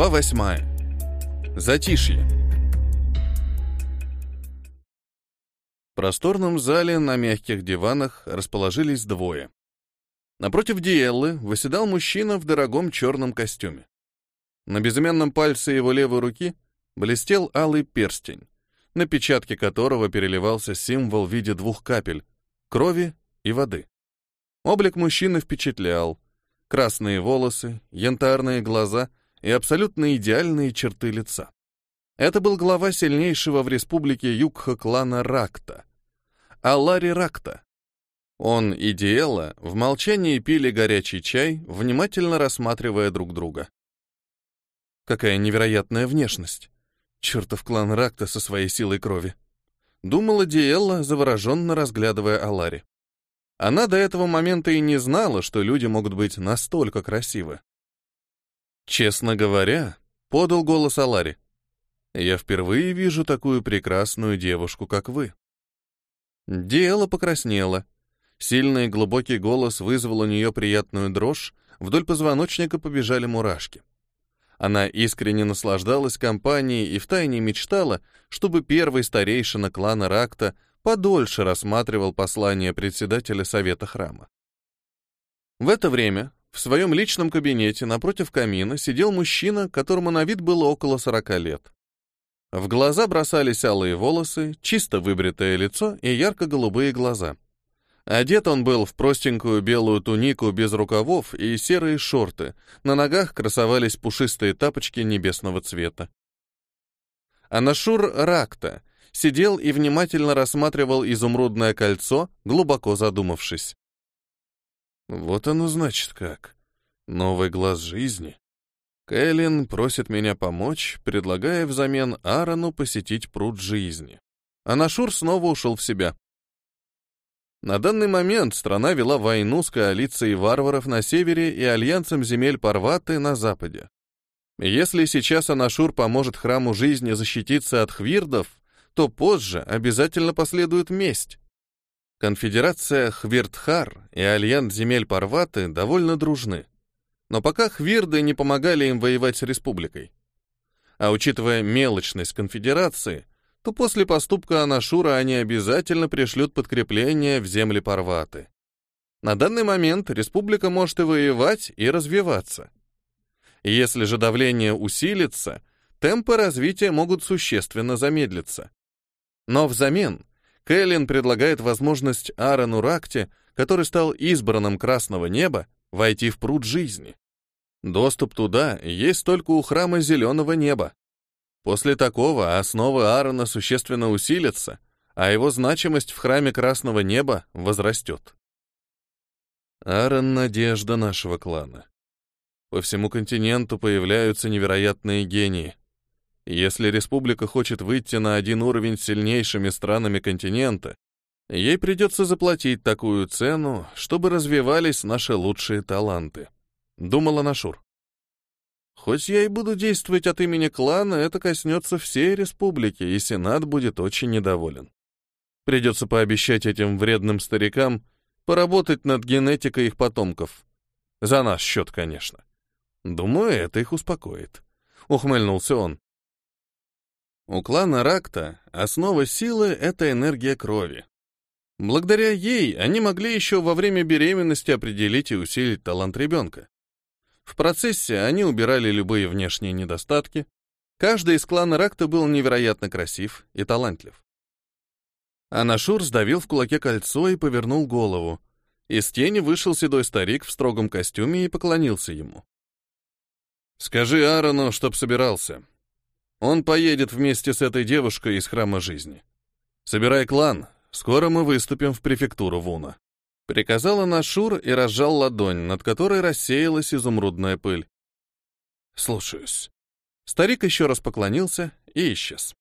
Глава восьмая. Затишье. В просторном зале на мягких диванах расположились двое. Напротив Диэллы восседал мужчина в дорогом черном костюме. На безымянном пальце его левой руки блестел алый перстень, на печатке которого переливался символ в виде двух капель — крови и воды. Облик мужчины впечатлял. Красные волосы, янтарные глаза и абсолютно идеальные черты лица. Это был глава сильнейшего в республике Югха клана Ракта. Алари Ракта. Он и Диэла в молчании пили горячий чай, внимательно рассматривая друг друга. Какая невероятная внешность. Чертов клан Ракта со своей силой крови. Думала Диэлла, завороженно разглядывая Алари. Она до этого момента и не знала, что люди могут быть настолько красивы. «Честно говоря», — подал голос Алари, — «я впервые вижу такую прекрасную девушку, как вы». Диэла покраснела. Сильный глубокий голос вызвал у нее приятную дрожь, вдоль позвоночника побежали мурашки. Она искренне наслаждалась компанией и втайне мечтала, чтобы первый старейшина клана Ракта подольше рассматривал послание председателя совета храма. В это время в своем личном кабинете напротив камина сидел мужчина, которому на вид было около сорока лет. В глаза бросались алые волосы, чисто выбритое лицо и ярко-голубые глаза. Одет он был в простенькую белую тунику без рукавов и серые шорты, на ногах красовались пушистые тапочки небесного цвета. Анашур Ракта сидел и внимательно рассматривал изумрудное кольцо, глубоко задумавшись. Вот оно значит как. Новый глаз жизни. Кэлен просит меня помочь, предлагая взамен Аарону посетить пруд жизни. А Нашур снова ушел в себя. На данный момент страна вела войну с коалицией варваров на севере и альянсом земель Парваты на западе. Если сейчас Анашур поможет храму жизни защититься от хвирдов, то позже обязательно последует месть. Конфедерация Хвиртхар и Альянс земель Парваты довольно дружны. Но пока Хвирды не помогали им воевать с республикой. А учитывая мелочность конфедерации, то после поступка Анашура они обязательно пришлют подкрепление в земли Парваты. На данный момент республика может и воевать, и развиваться. Если же давление усилится, темпы развития могут существенно замедлиться. Но взамен Кэлен предлагает возможность Аарону Ракте, который стал избранным Красного Неба, войти в пруд жизни. Доступ туда есть только у храма Зеленого Неба. После такого основы Аарона существенно усилятся, а его значимость в храме Красного Неба возрастет. Аарон — надежда нашего клана. По всему континенту появляются невероятные гении. Если республика хочет выйти на один уровень с сильнейшими странами континента, ей придется заплатить такую цену, чтобы развивались наши лучшие таланты. Думала Нашур. Хоть я и буду действовать от имени клана, это коснется всей республики, и Сенат будет очень недоволен. Придется пообещать этим вредным старикам поработать над генетикой их потомков. За наш счет, конечно. Думаю, это их успокоит. Ухмыльнулся он. У клана Ракта основа силы — это энергия крови. Благодаря ей они могли еще во время беременности определить и усилить талант ребенка. В процессе они убирали любые внешние недостатки. Каждый из клана Ракта был невероятно красив и талантлив. Анашур сдавил в кулаке кольцо и повернул голову. Из тени вышел седой старик в строгом костюме и поклонился ему. «Скажи Аарону, чтоб собирался. Он поедет вместе с этой девушкой из храма жизни. Собирай клан, скоро мы выступим в префектуру Вуна. Приказала Нашур и разжал ладонь, над которой рассеялась изумрудная пыль. Слушаюсь. Старик еще раз поклонился и исчез.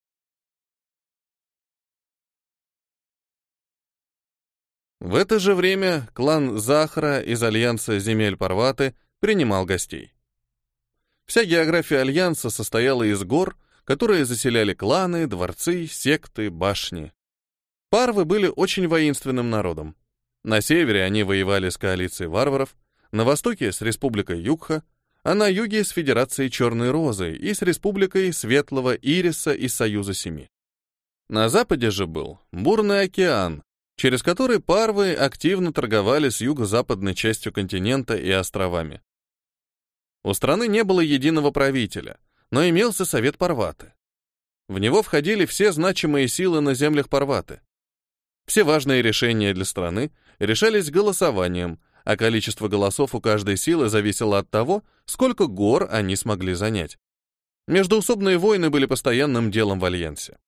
В это же время клан Захара из Альянса земель Парваты принимал гостей. Вся география Альянса состояла из гор, которые заселяли кланы, дворцы, секты, башни. Парвы были очень воинственным народом. На севере они воевали с коалицией варваров, на востоке — с республикой Югха, а на юге с Федерацией Черной Розы и с Республикой Светлого Ириса и Союза Семи. На западе же был бурный океан, через который парвы активно торговали с юго-западной частью континента и островами. У страны не было единого правителя, но имелся Совет Парваты. В него входили все значимые силы на землях Парваты. Все важные решения для страны решались голосованием, а количество голосов у каждой силы зависело от того, сколько гор они смогли занять. Междоусобные войны были постоянным делом в Альянсе.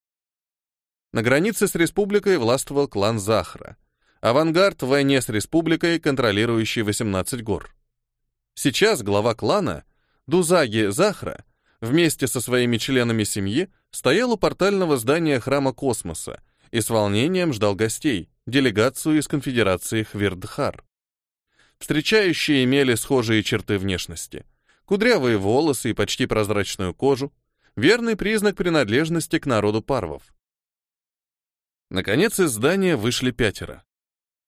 На границе с республикой властвовал клан Захра, авангард в войне с республикой, контролирующий 18 гор. Сейчас глава клана, Дузаги Захра, вместе со своими членами семьи, стоял у портального здания храма космоса и с волнением ждал гостей, делегацию из конфедерации Хвирдхар. Встречающие имели схожие черты внешности. Кудрявые волосы и почти прозрачную кожу, верный признак принадлежности к народу парвов. Наконец из здания вышли пятеро.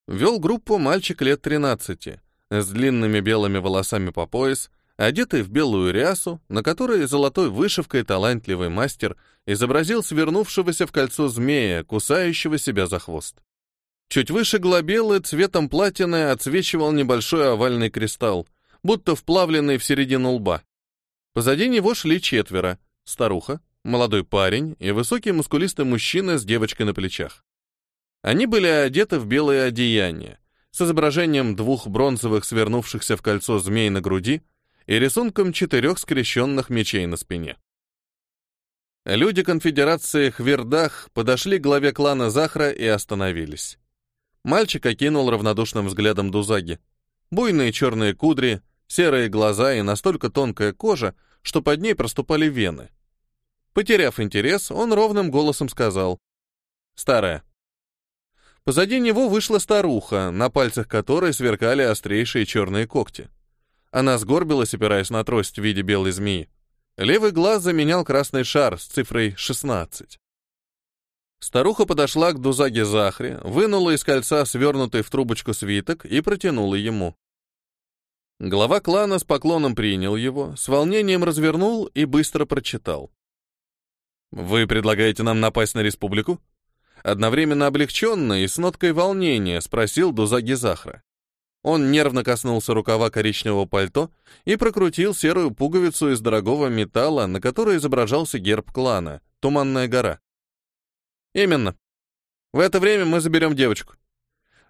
Вел группу мальчик лет 13, с длинными белыми волосами по пояс, одетый в белую рясу, на которой золотой вышивкой талантливый мастер изобразил свернувшегося в кольцо змея, кусающего себя за хвост. Чуть выше глобелы цветом платины отсвечивал небольшой овальный кристалл, будто вплавленный в середину лба. Позади него шли четверо — старуха, молодой парень и высокий мускулистый мужчина с девочкой на плечах. Они были одеты в белое одеяние, с изображением двух бронзовых свернувшихся в кольцо змей на груди и рисунком четырех скрещенных мечей на спине. Люди конфедерации Хвердах подошли к главе клана Захра и остановились. Мальчик окинул равнодушным взглядом Дузаги. Буйные черные кудри, серые глаза и настолько тонкая кожа, что под ней проступали вены. Потеряв интерес, он ровным голосом сказал «Старая». Позади него вышла старуха, на пальцах которой сверкали острейшие черные когти. Она сгорбилась, опираясь на трость в виде белой змеи. Левый глаз заменял красный шар с цифрой 16. Старуха подошла к Дузаге Захре, вынула из кольца свернутый в трубочку свиток и протянула ему. Глава клана с поклоном принял его, с волнением развернул и быстро прочитал. «Вы предлагаете нам напасть на республику?» Одновременно облегченно и с ноткой волнения спросил Дузаги Захра. Он нервно коснулся рукава коричневого пальто и прокрутил серую пуговицу из дорогого металла, на которой изображался герб клана — Туманная гора. Именно. В это время мы заберем девочку.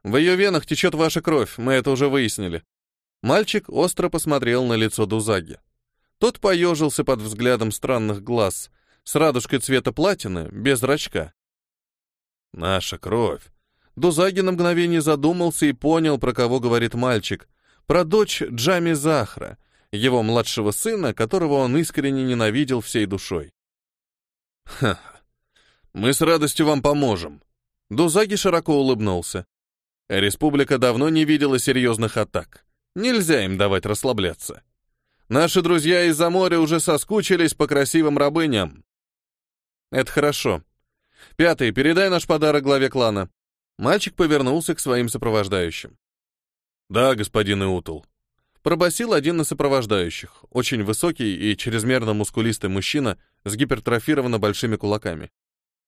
В ее венах течет ваша кровь, мы это уже выяснили. Мальчик остро посмотрел на лицо Дузаги. Тот поежился под взглядом странных глаз, с радужкой цвета платины, без зрачка. Наша кровь. Дузаги на мгновение задумался и понял, про кого говорит мальчик. Про дочь Джами Захра, его младшего сына, которого он искренне ненавидел всей душой. Ха, мы с радостью вам поможем. Дузаги широко улыбнулся. Республика давно не видела серьезных атак. Нельзя им давать расслабляться. Наши друзья из-за моря уже соскучились по красивым рабыням. Это хорошо. Пятый, передай наш подарок главе клана. Мальчик повернулся к своим сопровождающим. Да, господин Иутул. Пробасил один из сопровождающих, очень высокий и чрезмерно мускулистый мужчина с гипертрофированно большими кулаками.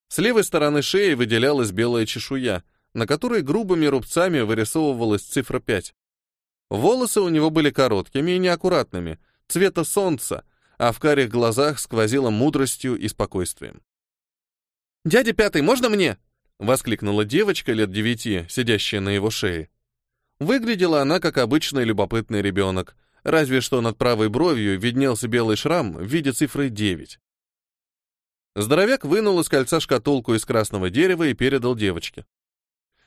С левой стороны шеи выделялась белая чешуя, на которой грубыми рубцами вырисовывалась цифра 5. Волосы у него были короткими и неаккуратными, цвета солнца, а в карих глазах сквозило мудростью и спокойствием. «Дядя Пятый, можно мне?» — воскликнула девочка лет девяти, сидящая на его шее. Выглядела она как обычный любопытный ребенок, разве что над правой бровью виднелся белый шрам в виде цифры 9. Здоровяк вынул из кольца шкатулку из красного дерева и передал девочке.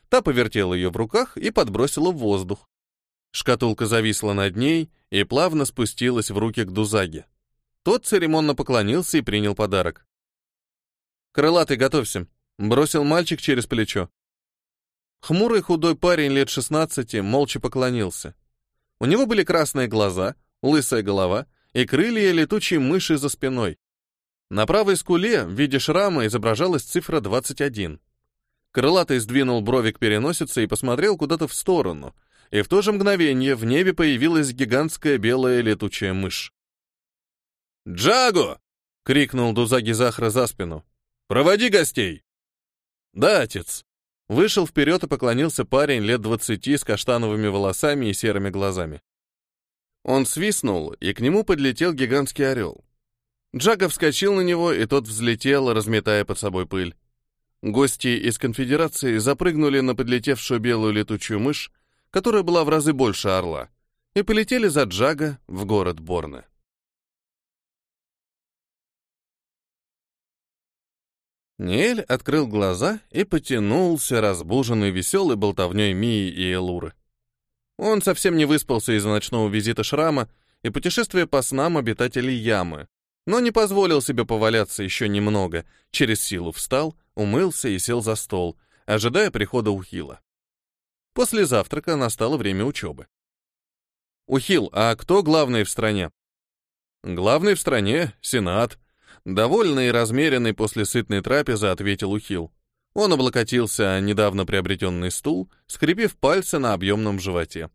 Та повертела ее в руках и подбросила в воздух. Шкатулка зависла над ней и плавно спустилась в руки к Дузаге. Тот церемонно поклонился и принял подарок. «Крылатый, готовься», — бросил мальчик через плечо. Хмурый худой парень лет 16 молча поклонился. У него были красные глаза, лысая голова и крылья летучей мыши за спиной. На правой скуле в виде шрама изображалась цифра 21. Крылатый сдвинул брови к и посмотрел куда-то в сторону, и в то же мгновение в небе появилась гигантская белая летучая мышь. «Джаго!» — крикнул Дузаги Захра за спину. «Проводи гостей!» «Да, отец!» Вышел вперед и поклонился парень лет двадцати с каштановыми волосами и серыми глазами. Он свистнул, и к нему подлетел гигантский орел. Джага вскочил на него, и тот взлетел, разметая под собой пыль. Гости из конфедерации запрыгнули на подлетевшую белую летучую мышь, которая была в разы больше орла, и полетели за Джага в город Борне. Ниэль открыл глаза и потянулся, разбуженный веселой болтовней Мии и Элуры. Он совсем не выспался из-за ночного визита Шрама и путешествия по снам обитателей Ямы, но не позволил себе поваляться еще немного, через силу встал, умылся и сел за стол, ожидая прихода Ухила. После завтрака настало время учебы. «Ухил, а кто главный в стране?» «Главный в стране — Сенат», Довольный и размеренный после сытной трапезы ответил Ухил. Он облокотился о недавно приобретенный стул, скрепив пальцы на объемном животе.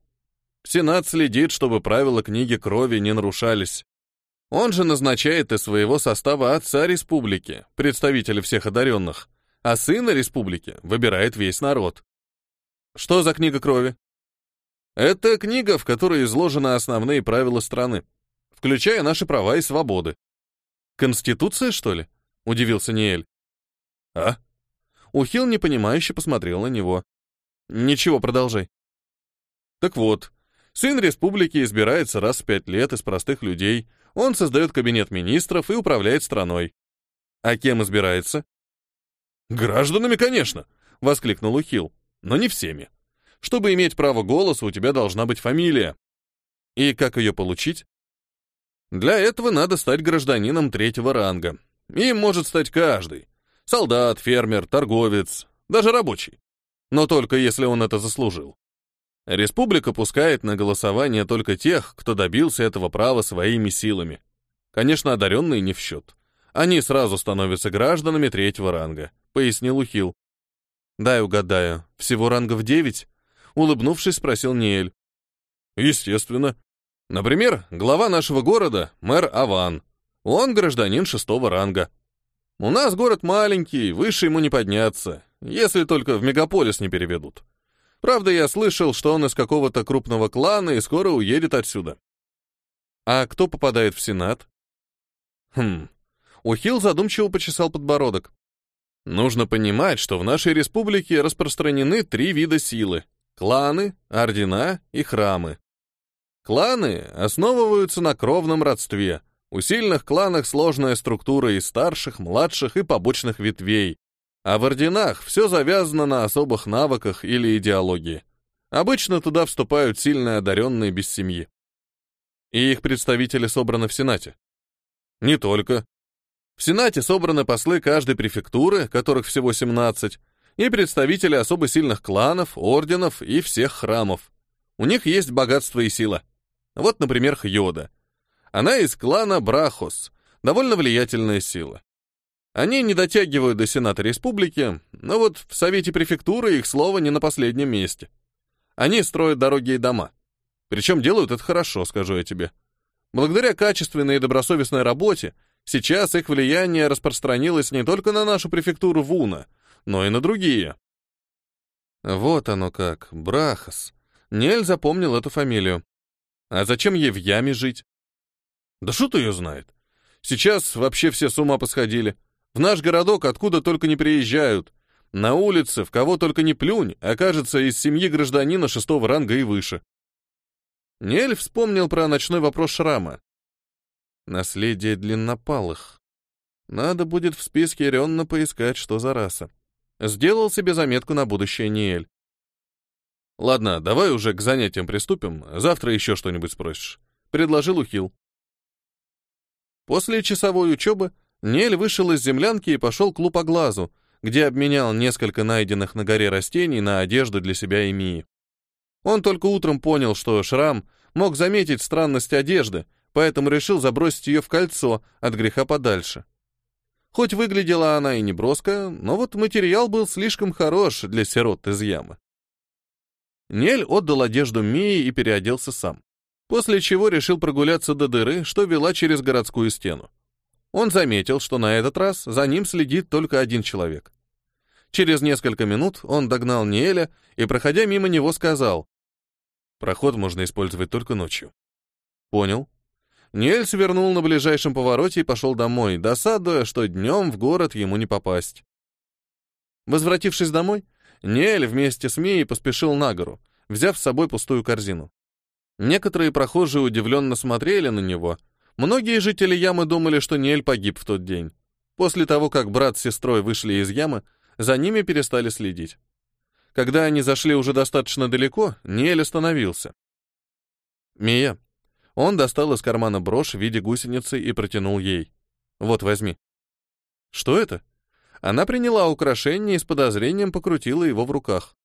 Сенат следит, чтобы правила книги крови не нарушались. Он же назначает из своего состава отца республики, представителя всех одаренных, а сына республики выбирает весь народ. Что за книга крови? Это книга, в которой изложены основные правила страны, включая наши права и свободы. Конституция, что ли? Удивился Ниэль. А? Ухил непонимающе посмотрел на него. Ничего, продолжай. Так вот, сын республики избирается раз в пять лет из простых людей. Он создает кабинет министров и управляет страной. А кем избирается? Гражданами, конечно, воскликнул Ухил. Но не всеми. Чтобы иметь право голоса, у тебя должна быть фамилия. И как ее получить? Для этого надо стать гражданином третьего ранга. Им может стать каждый. Солдат, фермер, торговец, даже рабочий. Но только если он это заслужил. Республика пускает на голосование только тех, кто добился этого права своими силами. Конечно, одаренные не в счет. Они сразу становятся гражданами третьего ранга, пояснил Ухил. Дай угадаю, всего рангов девять? Улыбнувшись, спросил Ниэль. Естественно, Например, глава нашего города — мэр Аван. Он гражданин шестого ранга. У нас город маленький, выше ему не подняться, если только в мегаполис не переведут. Правда, я слышал, что он из какого-то крупного клана и скоро уедет отсюда. А кто попадает в Сенат? Хм. Ухил задумчиво почесал подбородок. Нужно понимать, что в нашей республике распространены три вида силы — кланы, ордена и храмы. Кланы основываются на кровном родстве. У сильных кланах сложная структура из старших, младших и побочных ветвей. А в орденах все завязано на особых навыках или идеологии. Обычно туда вступают сильно одаренные без семьи. И их представители собраны в Сенате. Не только. В Сенате собраны послы каждой префектуры, которых всего 17, и представители особо сильных кланов, орденов и всех храмов. У них есть богатство и сила. Вот, например, Хьода. Она из клана Брахос, довольно влиятельная сила. Они не дотягивают до Сената Республики, но вот в Совете Префектуры их слово не на последнем месте. Они строят дороги и дома. Причем делают это хорошо, скажу я тебе. Благодаря качественной и добросовестной работе, сейчас их влияние распространилось не только на нашу префектуру Вуна, но и на другие. Вот оно как, Брахос. Нель запомнил эту фамилию. А зачем ей в яме жить? Да что ее знает. Сейчас вообще все с ума посходили. В наш городок откуда только не приезжают. На улице, в кого только не плюнь, окажется из семьи гражданина шестого ранга и выше. Нель вспомнил про ночной вопрос Шрама. Наследие длиннопалых. Надо будет в списке Ренна поискать, что за раса. Сделал себе заметку на будущее Ниэль. Ладно, давай уже к занятиям приступим. Завтра еще что-нибудь спросишь. Предложил Ухил. После часовой учебы Нель вышел из землянки и пошел к лупоглазу, где обменял несколько найденных на горе растений на одежду для себя и Мии. Он только утром понял, что Шрам мог заметить странность одежды, поэтому решил забросить ее в кольцо от греха подальше. Хоть выглядела она и не броско, но вот материал был слишком хорош для сирот из ямы. Нель отдал одежду Мии и переоделся сам. после чего решил прогуляться до дыры, что вела через городскую стену. Он заметил, что на этот раз за ним следит только один человек. Через несколько минут он догнал Ниэля и, проходя мимо него, сказал, «Проход можно использовать только ночью». «Понял». Ниэль свернул на ближайшем повороте и пошел домой, досадуя, что днем в город ему не попасть. Возвратившись домой, Ниэль вместе с Мией поспешил на гору, взяв с собой пустую корзину. Некоторые прохожие удивленно смотрели на него. Многие жители ямы думали, что Ниэль погиб в тот день. После того, как брат с сестрой вышли из ямы, за ними перестали следить. Когда они зашли уже достаточно далеко, Ниэль остановился. «Мия». Он достал из кармана брошь в виде гусеницы и протянул ей. «Вот, возьми». «Что это?» Она приняла украшение и с подозрением покрутила его в руках.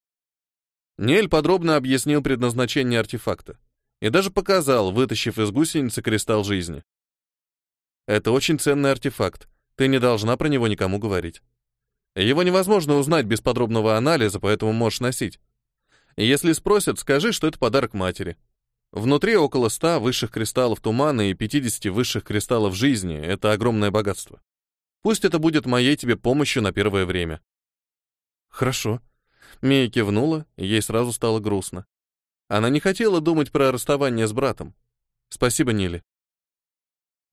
Нель подробно объяснил предназначение артефакта и даже показал, вытащив из гусеницы кристалл жизни. «Это очень ценный артефакт. Ты не должна про него никому говорить. Его невозможно узнать без подробного анализа, поэтому можешь носить. Если спросят, скажи, что это подарок матери. Внутри около 100 высших кристаллов тумана и 50 высших кристаллов жизни. Это огромное богатство. Пусть это будет моей тебе помощью на первое время. Хорошо. Мия кивнула, ей сразу стало грустно. Она не хотела думать про расставание с братом. Спасибо, Нили.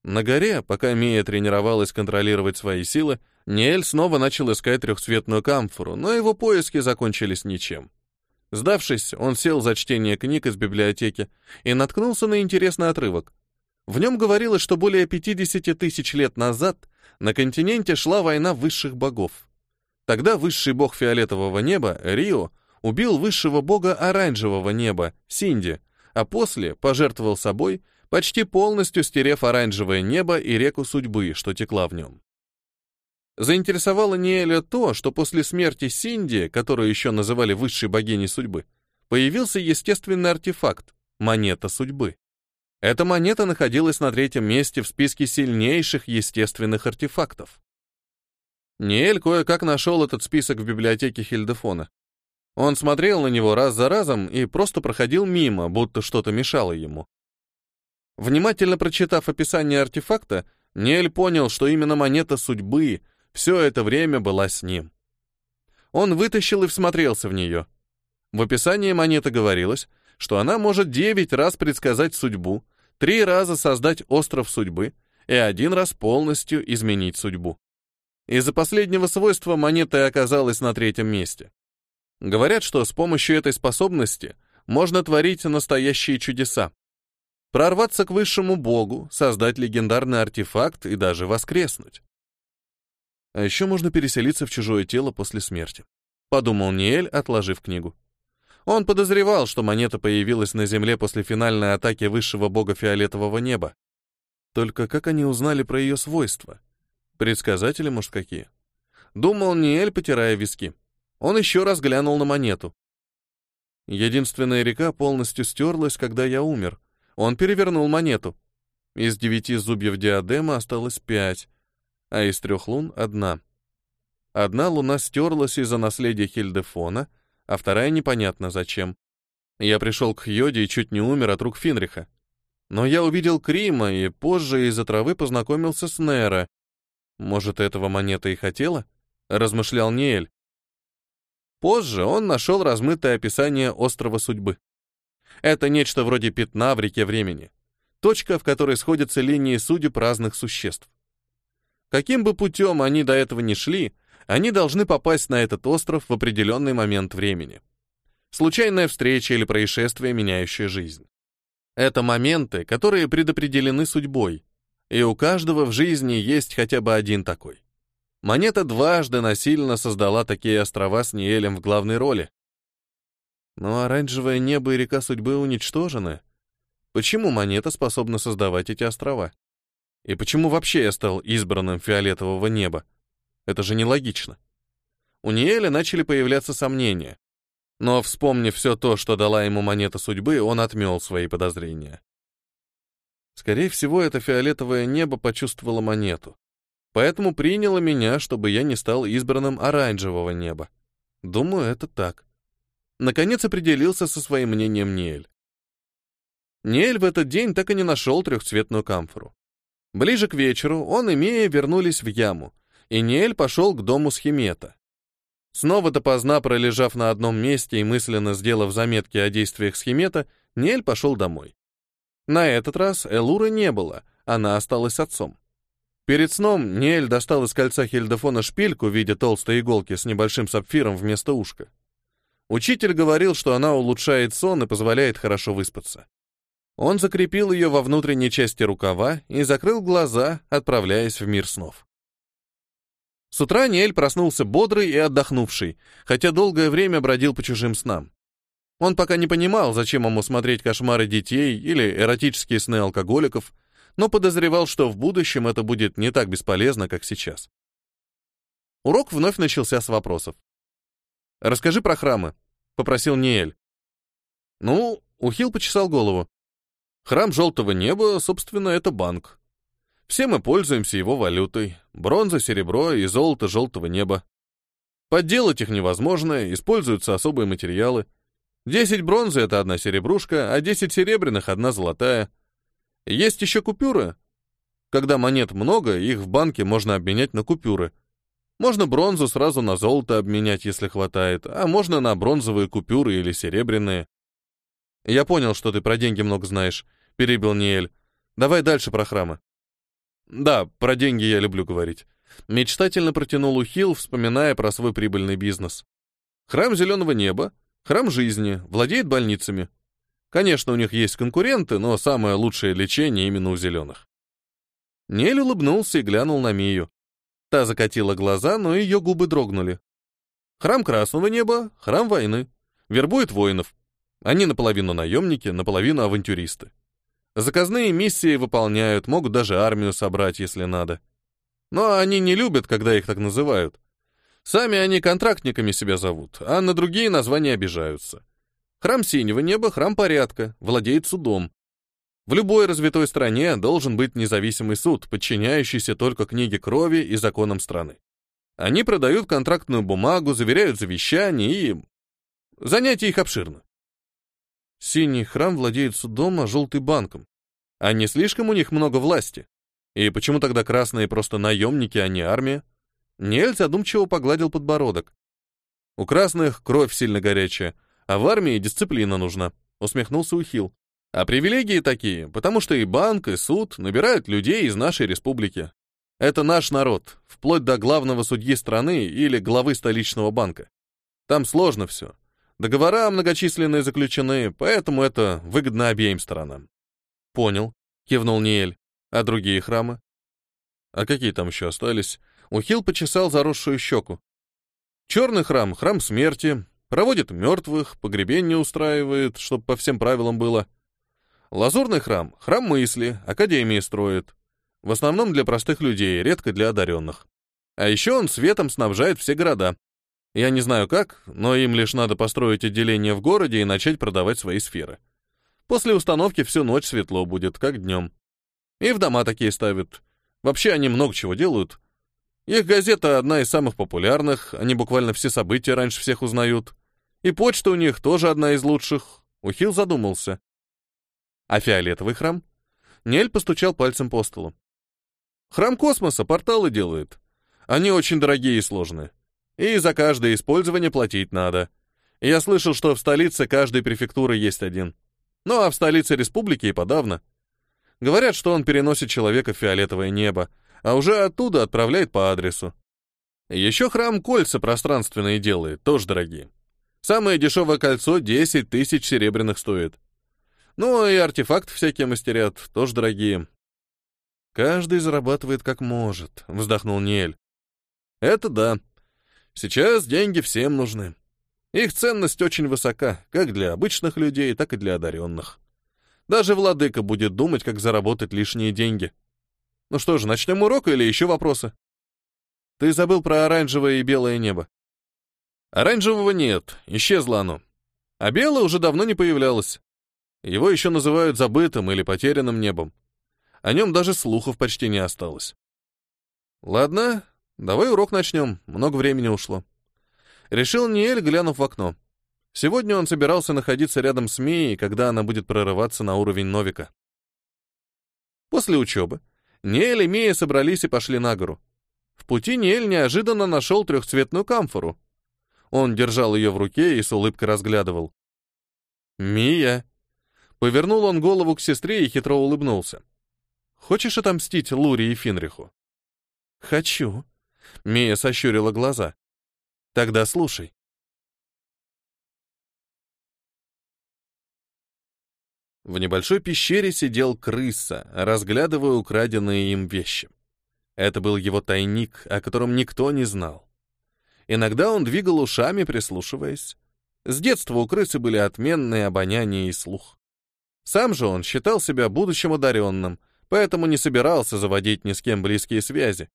На горе, пока Мия тренировалась контролировать свои силы, Ниэль снова начал искать трехцветную камфору, но его поиски закончились ничем. Сдавшись, он сел за чтение книг из библиотеки и наткнулся на интересный отрывок. В нем говорилось, что более 50 тысяч лет назад на континенте шла война высших богов. Тогда высший бог фиолетового неба, Рио, убил высшего бога оранжевого неба, Синди, а после пожертвовал собой, почти полностью стерев оранжевое небо и реку судьбы, что текла в нем. Заинтересовало Ниэля то, что после смерти Синди, которую еще называли высшей богиней судьбы, появился естественный артефакт — монета судьбы. Эта монета находилась на третьем месте в списке сильнейших естественных артефактов. Ниэль кое-как нашел этот список в библиотеке Хильдефона. Он смотрел на него раз за разом и просто проходил мимо, будто что-то мешало ему. Внимательно прочитав описание артефакта, Ниэль понял, что именно монета судьбы все это время была с ним. Он вытащил и всмотрелся в нее. В описании монеты говорилось, что она может девять раз предсказать судьбу, три раза создать остров судьбы и один раз полностью изменить судьбу. Из-за последнего свойства монета оказалась на третьем месте. Говорят, что с помощью этой способности можно творить настоящие чудеса. Прорваться к высшему богу, создать легендарный артефакт и даже воскреснуть. А еще можно переселиться в чужое тело после смерти. Подумал Ниэль, отложив книгу. Он подозревал, что монета появилась на Земле после финальной атаки высшего бога фиолетового неба. Только как они узнали про ее свойства? Предсказатели, может, какие? Думал Ниэль, потирая виски. Он еще раз глянул на монету. Единственная река полностью стерлась, когда я умер. Он перевернул монету. Из девяти зубьев диадема осталось пять, а из трех лун — одна. Одна луна стерлась из-за наследия Хильдефона, а вторая непонятно зачем. Я пришел к Йоде и чуть не умер от рук Финриха. Но я увидел Крима и позже из-за травы познакомился с Нера. Может, этого монета и хотела? Размышлял Ниэль. Позже он нашел размытое описание острова судьбы. Это нечто вроде пятна в реке времени. Точка, в которой сходятся линии судеб разных существ. Каким бы путем они до этого ни шли, они должны попасть на этот остров в определенный момент времени. Случайная встреча или происшествие, меняющее жизнь. Это моменты, которые предопределены судьбой, и у каждого в жизни есть хотя бы один такой. Монета дважды насильно создала такие острова с Ниэлем в главной роли. Но оранжевое небо и река судьбы уничтожены. Почему монета способна создавать эти острова? И почему вообще я стал избранным фиолетового неба? Это же нелогично. У Ниэля начали появляться сомнения. Но, вспомнив все то, что дала ему монета судьбы, он отмел свои подозрения. Скорее всего, это фиолетовое небо почувствовало монету. Поэтому приняло меня, чтобы я не стал избранным оранжевого неба. Думаю, это так. Наконец определился со своим мнением Ниэль. Ниэль в этот день так и не нашел трехцветную камфору. Ближе к вечеру он и Мия вернулись в яму, и Ниэль пошел к дому Схимета. Снова допоздна пролежав на одном месте и мысленно сделав заметки о действиях Схимета, Ниэль пошел домой. На этот раз Элуры не было, она осталась отцом. Перед сном Ниэль достал из кольца Хельдефона шпильку в виде толстой иголки с небольшим сапфиром вместо ушка. Учитель говорил, что она улучшает сон и позволяет хорошо выспаться. Он закрепил ее во внутренней части рукава и закрыл глаза, отправляясь в мир снов. С утра Ниэль проснулся бодрый и отдохнувший, хотя долгое время бродил по чужим снам. Он пока не понимал, зачем ему смотреть кошмары детей или эротические сны алкоголиков, но подозревал, что в будущем это будет не так бесполезно, как сейчас. Урок вновь начался с вопросов. «Расскажи про храмы», — попросил Ниэль. Ну, Ухил почесал голову. Храм Желтого Неба, собственно, это банк. Все мы пользуемся его валютой. Бронза, серебро и золото Желтого Неба. Подделать их невозможно, используются особые материалы. Десять бронзы — это одна серебрушка, а десять серебряных — одна золотая. Есть еще купюры. Когда монет много, их в банке можно обменять на купюры. Можно бронзу сразу на золото обменять, если хватает, а можно на бронзовые купюры или серебряные. Я понял, что ты про деньги много знаешь, перебил Ниэль. Давай дальше про храмы. Да, про деньги я люблю говорить. Мечтательно протянул Ухил, вспоминая про свой прибыльный бизнес. Храм Зеленого Неба, храм жизни, владеет больницами. Конечно, у них есть конкуренты, но самое лучшее лечение именно у зеленых. Нель улыбнулся и глянул на Мию. Та закатила глаза, но ее губы дрогнули. Храм Красного Неба, храм войны. Вербует воинов. Они наполовину наемники, наполовину авантюристы. Заказные миссии выполняют, могут даже армию собрать, если надо. Но они не любят, когда их так называют. Сами они контрактниками себя зовут, а на другие названия обижаются. Храм синего неба — храм порядка, владеет судом. В любой развитой стране должен быть независимый суд, подчиняющийся только книге крови и законам страны. Они продают контрактную бумагу, заверяют завещание и... Занятия их обширно. Синий храм владеет судом, а желтый — банком. А не слишком у них много власти? И почему тогда красные просто наемники, а не армия? Нель задумчиво погладил подбородок. У красных кровь сильно горячая, а в армии дисциплина нужна, усмехнулся Ухил. А привилегии такие, потому что и банк, и суд набирают людей из нашей республики. Это наш народ, вплоть до главного судьи страны или главы столичного банка. Там сложно все. Договора многочисленные заключены, поэтому это выгодно обеим сторонам. Понял, кивнул Ниэль. А другие храмы? А какие там еще остались? Ухил почесал заросшую щеку. Черный храм — храм смерти, Проводит мертвых, погребение устраивает, чтобы по всем правилам было. Лазурный храм — храм мысли, академии строит. В основном для простых людей, редко для одаренных. А еще он светом снабжает все города. Я не знаю как, но им лишь надо построить отделение в городе и начать продавать свои сферы. После установки всю ночь светло будет, как днем. И в дома такие ставят. Вообще они много чего делают. Их газета одна из самых популярных, они буквально все события раньше всех узнают. И почта у них тоже одна из лучших. Ухил задумался. А фиолетовый храм? Нель постучал пальцем по столу. Храм космоса порталы делает. Они очень дорогие и сложные. И за каждое использование платить надо. Я слышал, что в столице каждой префектуры есть один. Ну а в столице республики и подавно. Говорят, что он переносит человека в фиолетовое небо, а уже оттуда отправляет по адресу. Еще храм кольца пространственные делает, тоже дорогие. Самое дешевое кольцо 10 тысяч серебряных стоит. Ну и артефакты всякие мастерят, тоже дорогие. Каждый зарабатывает как может, вздохнул Ниэль. Это да. Сейчас деньги всем нужны. Их ценность очень высока, как для обычных людей, так и для одаренных. Даже владыка будет думать, как заработать лишние деньги. Ну что же, начнем урок или еще вопросы? Ты забыл про оранжевое и белое небо. Оранжевого нет, исчезло оно. А белое уже давно не появлялось. Его еще называют забытым или потерянным небом. О нем даже слухов почти не осталось. Ладно, давай урок начнем, много времени ушло. Решил Ниэль, глянув в окно. Сегодня он собирался находиться рядом с Мией, когда она будет прорываться на уровень Новика. После учебы Ниэль и Мия собрались и пошли на гору. В пути Ниэль неожиданно нашел трехцветную камфору. Он держал ее в руке и с улыбкой разглядывал. «Мия!» Повернул он голову к сестре и хитро улыбнулся. «Хочешь отомстить Лури и Финриху?» «Хочу», — Мия сощурила глаза. «Тогда слушай. В небольшой пещере сидел крыса, разглядывая украденные им вещи. Это был его тайник, о котором никто не знал. Иногда он двигал ушами, прислушиваясь. С детства у крысы были отменные обоняние и слух. Сам же он считал себя будущим одаренным, поэтому не собирался заводить ни с кем близкие связи.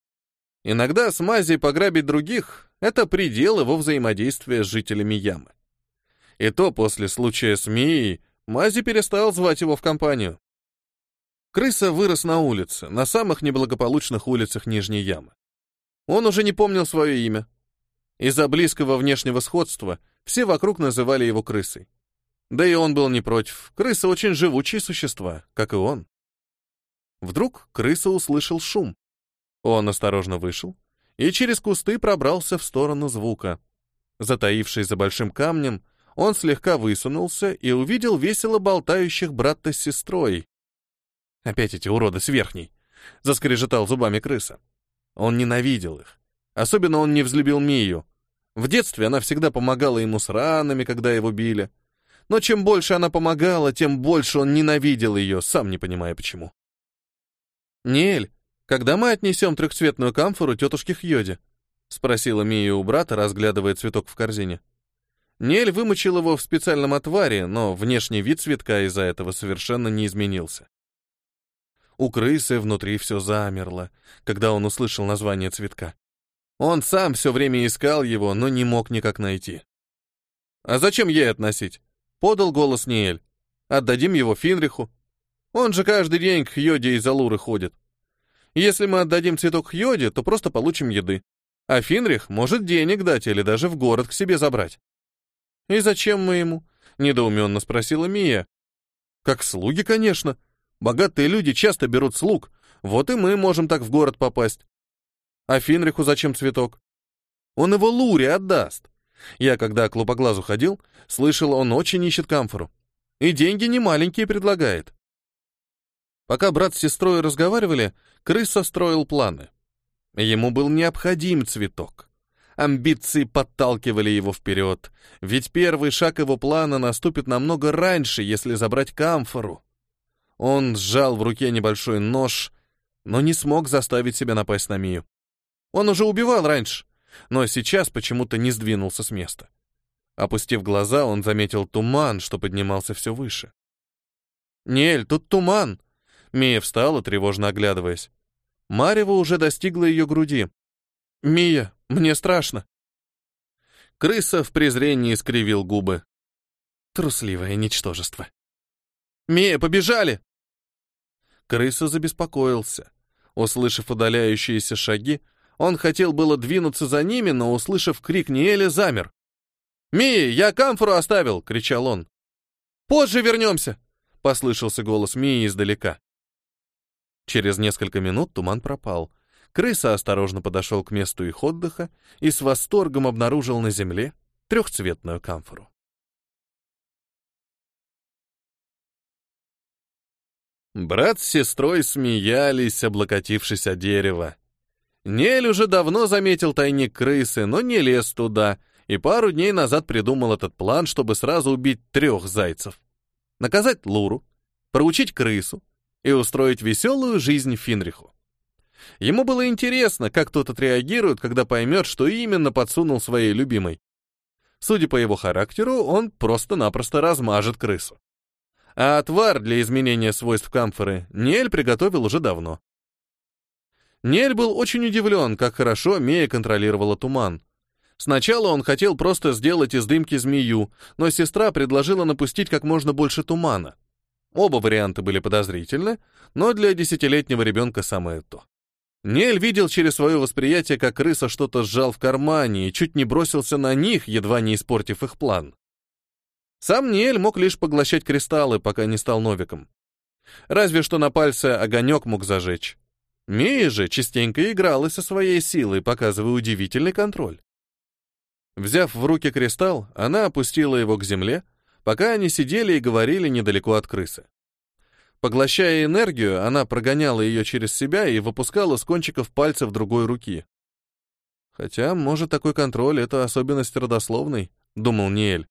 Иногда с мазей пограбить других — это предел его взаимодействия с жителями ямы. И то после случая с Мией Мази перестал звать его в компанию. Крыса вырос на улице, на самых неблагополучных улицах Нижней Ямы. Он уже не помнил свое имя. Из-за близкого внешнего сходства все вокруг называли его крысой. Да и он был не против. Крысы очень живучие существа, как и он. Вдруг крыса услышал шум. Он осторожно вышел и через кусты пробрался в сторону звука. Затаившись за большим камнем, он слегка высунулся и увидел весело болтающих брата с сестрой. Опять эти уроды с верхней. Заскрежетал зубами крыса. Он ненавидел их. Особенно он не взлюбил Мию. В детстве она всегда помогала ему с ранами, когда его били. Но чем больше она помогала, тем больше он ненавидел ее, сам не понимая почему. «Ниэль, когда мы отнесем трехцветную камфору тетушке Хьоде?» — спросила Мия у брата, разглядывая цветок в корзине. Нель вымочил его в специальном отваре, но внешний вид цветка из-за этого совершенно не изменился. У крысы внутри все замерло, когда он услышал название цветка. Он сам все время искал его, но не мог никак найти. «А зачем ей относить?» — подал голос Ниэль. «Отдадим его Финриху. Он же каждый день к Хьоде из Алуры ходит. Если мы отдадим цветок Хьоде, то просто получим еды. А Финрих может денег дать или даже в город к себе забрать». «И зачем мы ему?» — недоуменно спросила Мия. «Как слуги, конечно. Богатые люди часто берут слуг. Вот и мы можем так в город попасть. А Финриху зачем цветок? Он его Луре отдаст. Я, когда к лупоглазу ходил, слышал, он очень ищет камфору. И деньги не маленькие предлагает». Пока брат с сестрой разговаривали, крыс состроил планы. Ему был необходим цветок. Амбиции подталкивали его вперед, ведь первый шаг его плана наступит намного раньше, если забрать камфору. Он сжал в руке небольшой нож, но не смог заставить себя напасть на Мию. Он уже убивал раньше, но сейчас почему-то не сдвинулся с места. Опустив глаза, он заметил туман, что поднимался все выше. «Нель, тут туман!» Мия встала, тревожно оглядываясь. Марева уже достигла ее груди. «Мия, мне страшно». Крыса в презрении скривил губы. Трусливое ничтожество. «Мия, побежали!» Крыса забеспокоился. Услышав удаляющиеся шаги, он хотел было двинуться за ними, но, услышав крик Ниэля, замер. «Мия, я камфору оставил!» — кричал он. «Позже вернемся!» — послышался голос Мии издалека. Через несколько минут туман пропал, Крыса осторожно подошел к месту их отдыха и с восторгом обнаружил на земле трехцветную камфору. Брат с сестрой смеялись, облокотившись о дерево. Нель уже давно заметил тайник крысы, но не лез туда, и пару дней назад придумал этот план, чтобы сразу убить трех зайцев. Наказать Луру, проучить крысу и устроить веселую жизнь Финриху. Ему было интересно, как тот отреагирует, когда поймет, что именно подсунул своей любимой. Судя по его характеру, он просто-напросто размажет крысу. А отвар для изменения свойств камфоры Нель приготовил уже давно. Нель был очень удивлен, как хорошо Мея контролировала туман. Сначала он хотел просто сделать из дымки змею, но сестра предложила напустить как можно больше тумана. Оба варианта были подозрительны, но для десятилетнего ребенка самое то. Нель видел через свое восприятие, как крыса что-то сжал в кармане и чуть не бросился на них, едва не испортив их план. Сам Ниэль мог лишь поглощать кристаллы, пока не стал новиком. Разве что на пальце огонек мог зажечь. Мия же частенько играла со своей силой, показывая удивительный контроль. Взяв в руки кристалл, она опустила его к земле, пока они сидели и говорили недалеко от крысы. Поглощая энергию, она прогоняла ее через себя и выпускала с кончиков пальцев другой руки. Хотя, может, такой контроль — это особенность родословной, — думал Ниэль.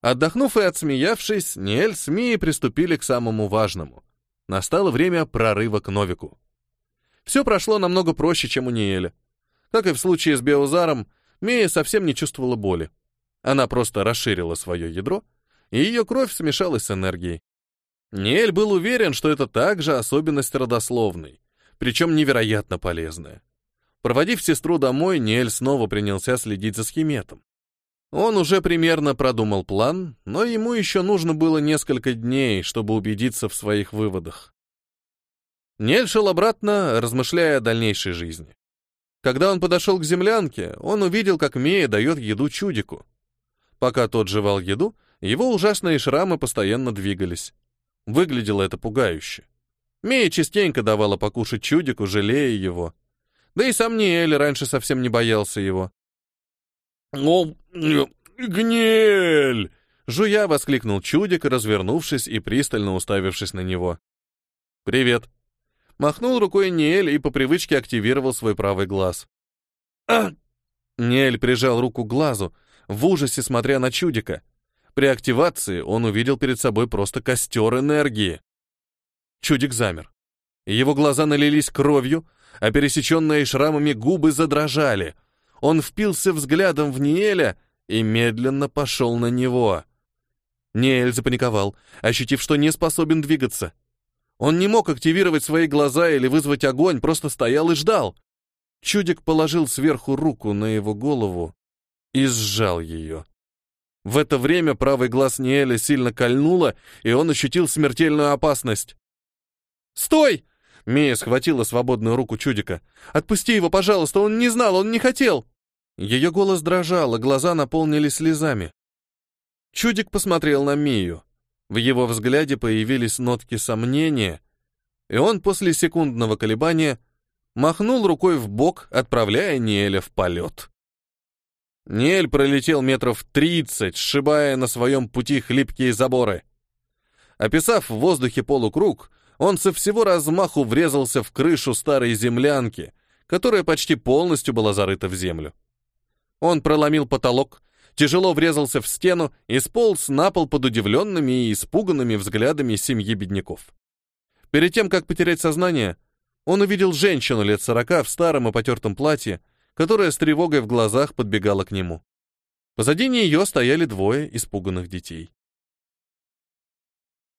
Отдохнув и отсмеявшись, Ниэль с Мией приступили к самому важному. Настало время прорыва к Новику. Все прошло намного проще, чем у Ниэля. Как и в случае с Биозаром, Мия совсем не чувствовала боли. Она просто расширила свое ядро, и ее кровь смешалась с энергией. Ниэль был уверен, что это также особенность родословной, причем невероятно полезная. Проводив сестру домой, Ниэль снова принялся следить за схеметом. Он уже примерно продумал план, но ему еще нужно было несколько дней, чтобы убедиться в своих выводах. Ниэль шел обратно, размышляя о дальнейшей жизни. Когда он подошел к землянке, он увидел, как Мея дает еду чудику. Пока тот жевал еду, его ужасные шрамы постоянно двигались. Выглядело это пугающе. Мия частенько давала покушать чудику, жалея его. Да и сам Ниэль раньше совсем не боялся его. «О, гнель!» Жуя воскликнул чудик, развернувшись и пристально уставившись на него. «Привет!» Махнул рукой Ниэль и по привычке активировал свой правый глаз. «А!» Ниэль прижал руку к глазу, в ужасе смотря на чудика. При активации он увидел перед собой просто костер энергии. Чудик замер. Его глаза налились кровью, а пересеченные шрамами губы задрожали. Он впился взглядом в Ниэля и медленно пошел на него. Ниэль запаниковал, ощутив, что не способен двигаться. Он не мог активировать свои глаза или вызвать огонь, просто стоял и ждал. Чудик положил сверху руку на его голову и сжал ее. В это время правый глаз Ниэля сильно кольнуло, и он ощутил смертельную опасность. «Стой!» — Мия схватила свободную руку чудика. «Отпусти его, пожалуйста, он не знал, он не хотел!» Ее голос дрожал, а глаза наполнились слезами. Чудик посмотрел на Мию. В его взгляде появились нотки сомнения, и он после секундного колебания махнул рукой в бок, отправляя Ниэля в полет. Ниэль пролетел метров тридцать, сшибая на своем пути хлипкие заборы. Описав в воздухе полукруг, он со всего размаху врезался в крышу старой землянки, которая почти полностью была зарыта в землю. Он проломил потолок, тяжело врезался в стену и сполз на пол под удивленными и испуганными взглядами семьи бедняков. Перед тем, как потерять сознание, он увидел женщину лет сорока в старом и потертом платье, которая с тревогой в глазах подбегала к нему. Позади нее стояли двое испуганных детей.